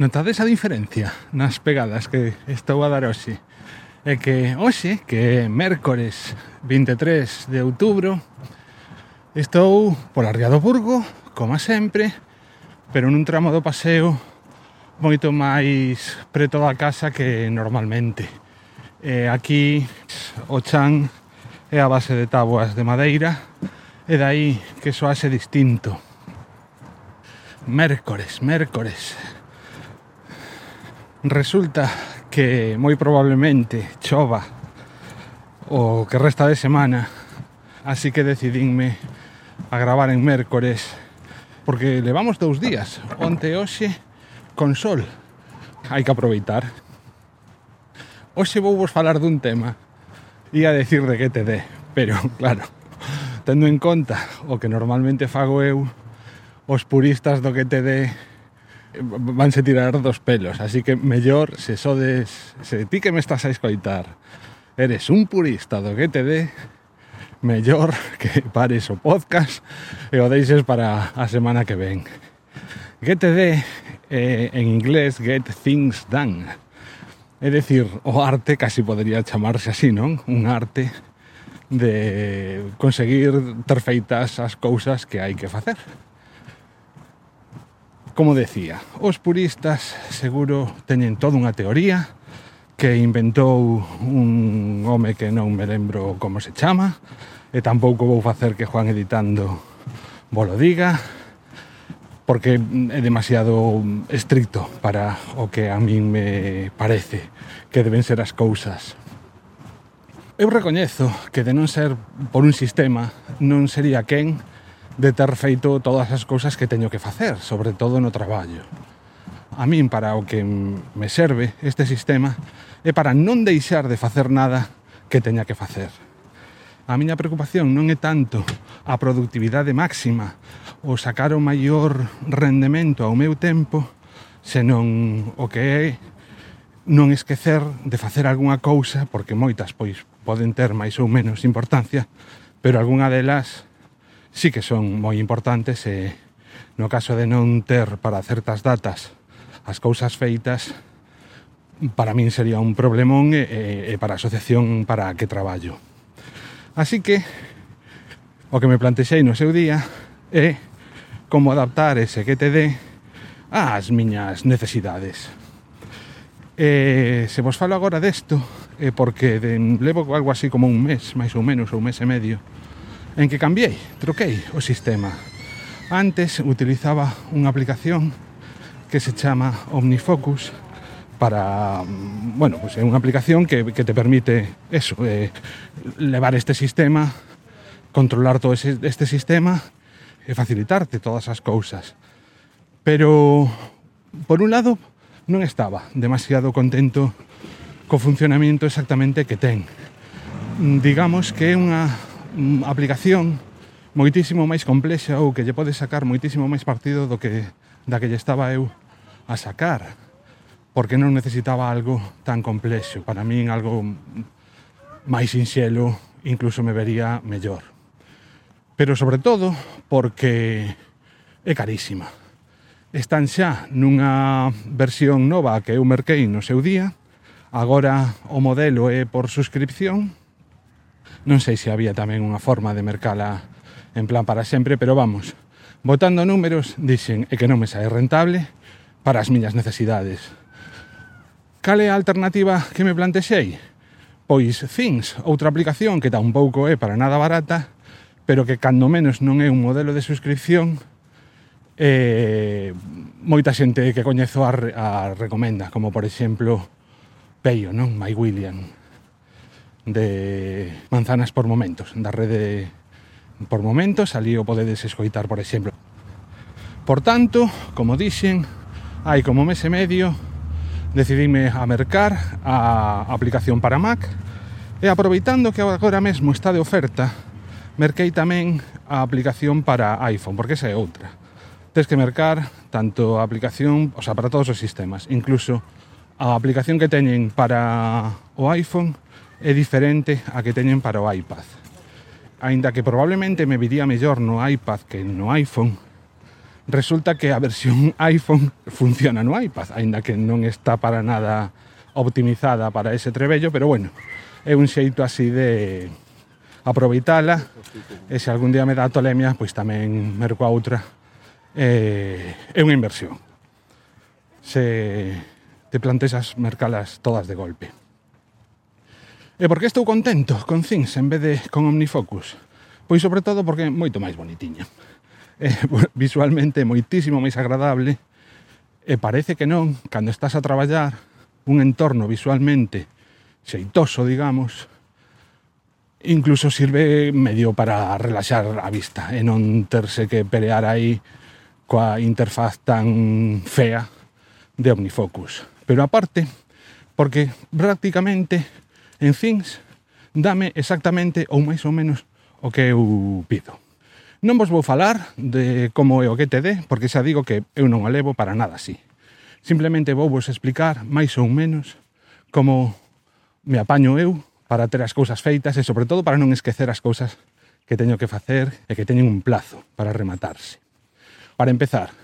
Notades a diferencia nas pegadas que estou a dar hoxe? É que hoxe, que é mércores 23 de outubro, estou por Ría do Burgo, como sempre, pero nun tramo do paseo moito máis preto da casa que normalmente. E aquí o chan é a base de tabuas de madeira e dai que soase distinto. Mércores, mércores, resulta que moi probablemente chova o que resta de semana así que decidinme a gravar en mércores porque levamos dous días onte e hoxe con sol. Hai que aproveitar. Hoxe vou vos falar dun tema e a decir de que te dé pero claro tendo en conta o que normalmente fago eu os puristas do que te dé vanse tirar dos pelos, así que mellor se sodes, se ti que me estás a escoitar, eres un purista do que te dé, mellor que pares o podcast e o deixes para a semana que ven. GTD eh, en inglés Get Things Done. É dicir, o arte casi podería chamarse así, non? Un arte de conseguir ter feitas as cousas que hai que facer. Como decía, os puristas seguro teñen toda unha teoría que inventou un home que non me lembro como se chama e tampouco vou facer que Juan editando volo diga porque é demasiado estricto para o que a min me parece que deben ser as cousas. Eu recoñezo que de non ser por un sistema non sería quen de ter feito todas as cousas que teño que facer, sobre todo no traballo. A min para o que me serve este sistema é para non deixar de facer nada que teña que facer. A miña preocupación non é tanto a productividade máxima ou sacar o maior rendemento ao meu tempo, senón o que é non esquecer de facer algunha cousa, porque moitas pois poden ter máis ou menos importancia, pero algunha delas sí que son moi importantes e no caso de non ter para certas datas as cousas feitas para min sería un problemón e, e para a asociación para a que traballo. Así que o que me plantexei no seu día é como adaptar ese GTD ás miñas necesidades. E se vos falo agora desto é porque de, levo algo así como un mes, máis ou menos, ou un mes e medio, en que cambiei, troquei o sistema. Antes utilizaba unha aplicación que se chama Omnifocus para, mm, bueno, pues é unha aplicación que, que te permite eso, eh, levar este sistema, controlar todo ese, este sistema e facilitarte todas as cousas. Pero, por un lado, non estaba demasiado contento co funcionamento exactamente que ten. Digamos que é unha Mm, aplicación moitísimo máis complexa ou que lle pode sacar moitísimo máis partido do que da que lle estaba eu a sacar porque non necesitaba algo tan complexo. Para min algo máis sinxelo incluso me vería mellor. Pero sobre todo porque é carísima. Están xa nunha versión nova que eu merquei no seu día. Agora o modelo é por suscripción non sei se había tamén unha forma de mercala en plan para sempre, pero vamos, votando números, dixen e que non me sae rentable para as miñas necesidades. Cal é a alternativa que me plantexei? Pois Things, outra aplicación que tampouco é para nada barata, pero que cando menos non é un modelo de suscripción, eh, moita xente que coñezo a, a recomenda, como por exemplo Peio, non? Mike William de Manzanas por Momentos, da rede por Momentos, ali o podedes escoitar, por exemplo. Por tanto, como dixen, hai como mes e medio decidime a mercar a aplicación para Mac e aproveitando que agora mesmo está de oferta merquei tamén a aplicación para iPhone, porque esa é outra tens que mercar tanto a aplicación, o sea, para todos os sistemas incluso a aplicación que teñen para o iPhone é diferente a que teñen para o iPad. Aínda que probablemente me viría mellor no iPad que no iPhone, resulta que a versión iPhone funciona no iPad, aínda que non está para nada optimizada para ese trebello, pero bueno, é un xeito así de aproveitala e se algún día me dá tolemia, pois tamén merco a outra. Eh, é unha inversión. Se te plantexas mercalas todas de golpe. E por que estou contento con Things en vez de con Omnifocus? Pois sobre todo porque é moito máis bonitiña. É visualmente moitísimo máis agradable e parece que non, cando estás a traballar un entorno visualmente xeitoso, digamos, incluso sirve medio para relaxar a vista e non terse que pelear aí coa interfaz tan fea de Omnifocus. Pero aparte, porque prácticamente en Things dame exactamente ou máis ou menos o que eu pido. Non vos vou falar de como é o GTD, porque xa digo que eu non o levo para nada así. Simplemente vou vos explicar máis ou menos como me apaño eu para ter as cousas feitas e sobre todo para non esquecer as cousas que teño que facer e que teñen un plazo para rematarse. Para empezar,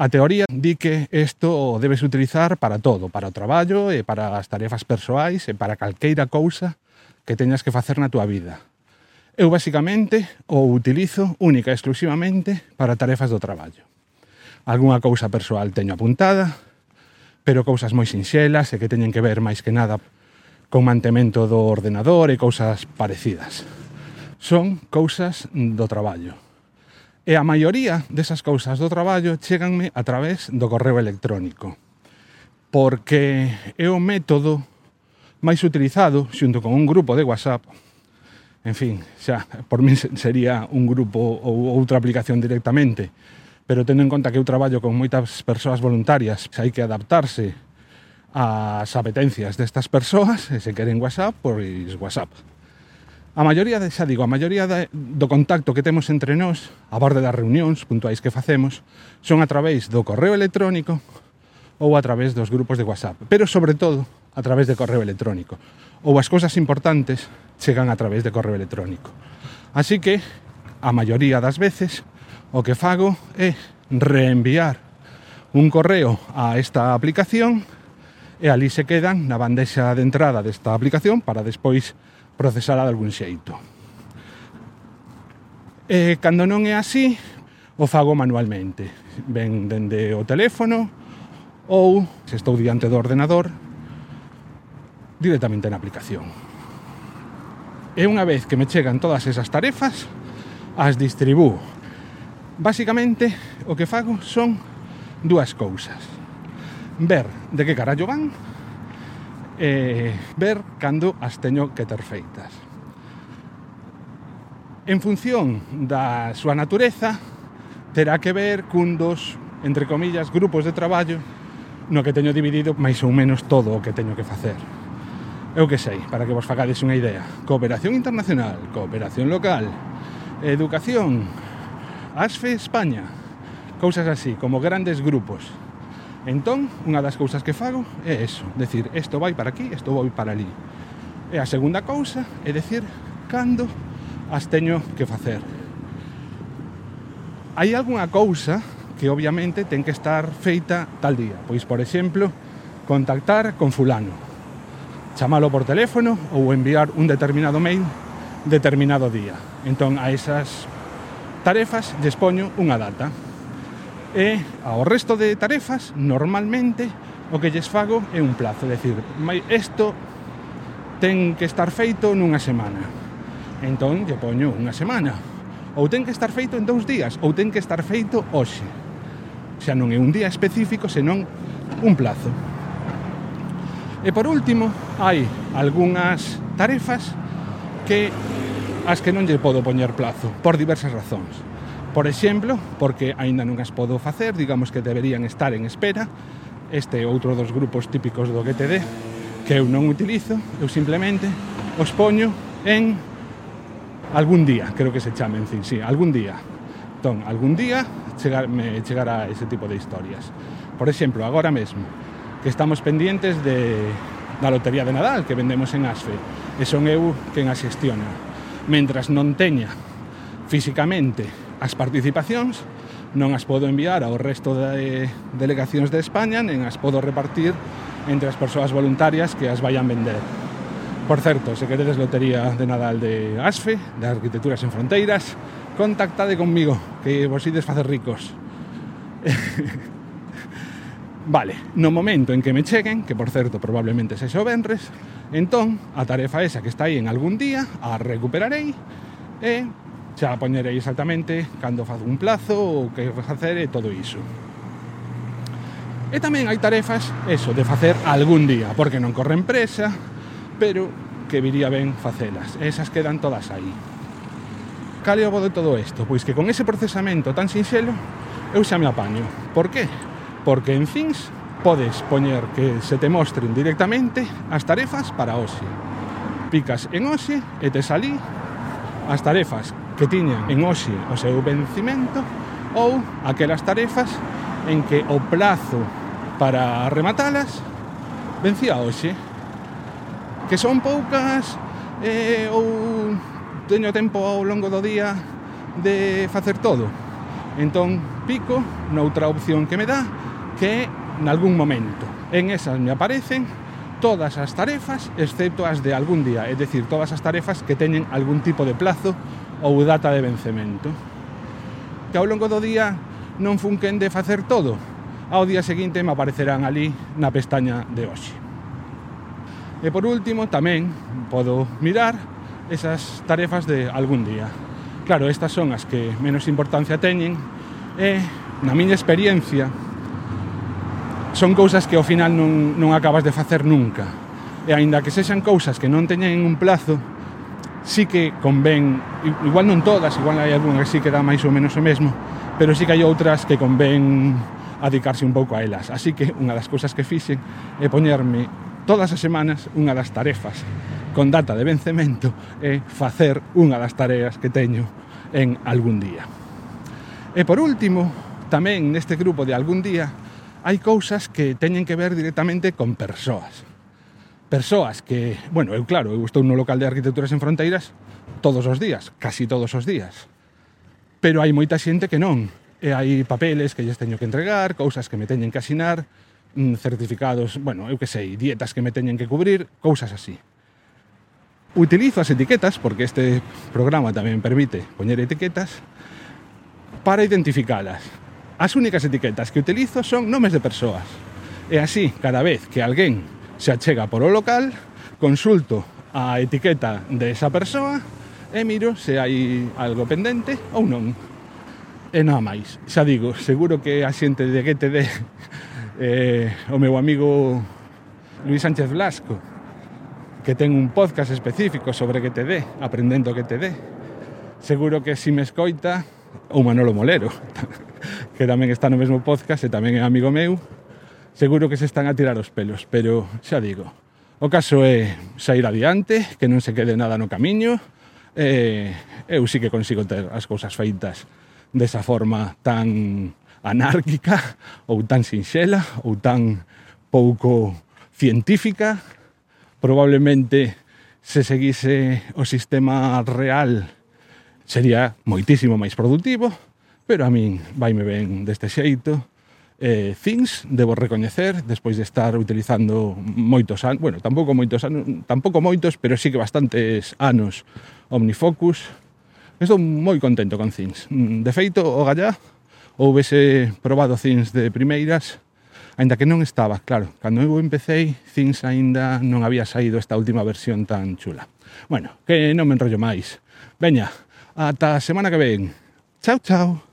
A teoría di que isto debes utilizar para todo, para o traballo e para as tarefas persoais e para calqueira cousa que teñas que facer na túa vida. Eu basicamente o utilizo única e exclusivamente para tarefas do traballo. Algúnha cousa persoal teño apuntada, pero cousas moi sinxelas e que teñen que ver máis que nada con mantemento do ordenador e cousas parecidas. Son cousas do traballo. E a maioría desas cousas do traballo cheganme a través do correo electrónico, porque é o método máis utilizado xunto con un grupo de WhatsApp. En fin, xa, por min sería un grupo ou outra aplicación directamente, pero tendo en conta que eu traballo con moitas persoas voluntarias, hai que adaptarse ás apetencias destas persoas, e se queren WhatsApp, pois WhatsApp. A maioría, de, xa digo, a maioría de, do contacto que temos entre nós, a bordo das reunións puntuais que facemos, son a través do correo electrónico ou a través dos grupos de WhatsApp, pero sobre todo a través de correo electrónico. Ou as cousas importantes chegan a través de correo electrónico. Así que, a maioría das veces, o que fago é reenviar un correo a esta aplicación e ali se quedan na bandexa de entrada desta aplicación para despois procesala de algún xeito. E cando non é así, o fago manualmente. Ven dende o teléfono ou, se estou diante do ordenador, directamente na aplicación. E unha vez que me chegan todas esas tarefas, as distribúo. Básicamente, o que fago son dúas cousas. Ver de que carallo van eh, ver cando as teño que ter feitas. En función da súa natureza, terá que ver cun dos, entre comillas, grupos de traballo no que teño dividido máis ou menos todo o que teño que facer. Eu que sei, para que vos facades unha idea. Cooperación internacional, cooperación local, educación, ASFE España, cousas así, como grandes grupos. Entón, unha das cousas que fago é eso, decir, isto vai para aquí, isto vai para ali. E a segunda cousa é decir cando as teño que facer. Hai algunha cousa que obviamente ten que estar feita tal día. Pois, por exemplo, contactar con fulano, chamalo por teléfono ou enviar un determinado mail determinado día. Entón, a esas tarefas despoño unha data. E ao resto de tarefas, normalmente, o que lles fago é un plazo. É dicir, isto ten que estar feito nunha semana. Entón, lle poño unha semana. Ou ten que estar feito en dous días, ou ten que estar feito hoxe. Xa non é un día específico, senón un plazo. E por último, hai algunhas tarefas que as que non lle podo poñer plazo, por diversas razóns Por exemplo, porque aínda non as podo facer, digamos que deberían estar en espera. Este é outro dos grupos típicos do GTD que eu non utilizo, eu simplemente os poño en algún día, creo que se chama en fin, sí, algún día. Entón, algún día chegar, me chegará ese tipo de historias. Por exemplo, agora mesmo, que estamos pendientes de, da Lotería de Nadal que vendemos en Asfe, e son eu quen a xestiona. Mentras non teña físicamente As participacións non as podo enviar ao resto de delegacións de España, nen as podo repartir entre as persoas voluntarias que as vayan vender. Por certo, se queredes lotería de Nadal de ASFE, de Arquitecturas en Fronteiras, contactade conmigo, que vos ides facer ricos. vale, no momento en que me cheguen, que por certo probablemente sexa o Benres, entón a tarefa esa que está aí en algún día a recuperarei e xa poñerei exactamente cando fazo un plazo ou que facer e todo iso. E tamén hai tarefas, eso, de facer algún día, porque non corre empresa pero que viría ben facelas. Esas quedan todas aí. Cale o bo de todo isto? Pois que con ese procesamento tan sinxelo, eu xa me apaño. Por qué? Porque en Things podes poñer que se te mostren directamente as tarefas para hoxe. Picas en hoxe e te salí as tarefas que tiñan en hoxe o seu vencimento ou aquelas tarefas en que o plazo para rematalas vencía hoxe que son poucas eh, ou teño tempo ao longo do día de facer todo. Entón pico noutra opción que me dá que nalgún momento. En esas me aparecen todas as tarefas excepto as de algún día, é dicir, todas as tarefas que teñen algún tipo de plazo ou data de vencemento. Que ao longo do día non fun quen de facer todo. Ao día seguinte me aparecerán ali na pestaña de hoxe. E por último, tamén podo mirar esas tarefas de algún día. Claro, estas son as que menos importancia teñen e, na miña experiencia, son cousas que ao final non, non acabas de facer nunca. E aínda que sexan cousas que non teñen un plazo, sí que convén, igual non todas, igual hai algunha que sí que dá máis ou menos o mesmo, pero sí que hai outras que convén adicarse un pouco a elas. Así que unha das cousas que fixen é poñerme todas as semanas unha das tarefas con data de vencemento e facer unha das tareas que teño en algún día. E por último, tamén neste grupo de algún día hai cousas que teñen que ver directamente con persoas persoas que, bueno, eu claro, eu estou no local de Arquitecturas en Fronteiras todos os días, casi todos os días. Pero hai moita xente que non. E hai papeles que lles teño que entregar, cousas que me teñen que asinar, mm, certificados, bueno, eu que sei, dietas que me teñen que cubrir, cousas así. Utilizo as etiquetas, porque este programa tamén permite poñer etiquetas, para identificalas. As únicas etiquetas que utilizo son nomes de persoas. E así, cada vez que alguén se achega por o local, consulto a etiqueta de esa persoa e miro se hai algo pendente ou non. E nada máis. Xa digo, seguro que a xente de GTD eh, o meu amigo Luis Sánchez Blasco que ten un podcast específico sobre GTD, aprendendo GTD. Seguro que si me escoita ou Manolo Molero, que tamén está no mesmo podcast e tamén é amigo meu, seguro que se están a tirar os pelos, pero xa digo, o caso é sair adiante, que non se quede nada no camiño, e eu sí que consigo ter as cousas feitas desa forma tan anárquica, ou tan sinxela, ou tan pouco científica, probablemente se seguise o sistema real sería moitísimo máis productivo, pero a min vaime ben deste xeito, eh, Things, debo recoñecer, despois de estar utilizando moitos anos, bueno, tampouco moitos anos, tampouco moitos, pero sí que bastantes anos OmniFocus. Estou moi contento con Things. Mm, de feito, o gallá houvese probado Things de primeiras, aínda que non estaba, claro. Cando eu empecéi, Things aínda non había saído esta última versión tan chula. Bueno, que non me enrollo máis. Veña, ata a semana que ven. Chao, chao.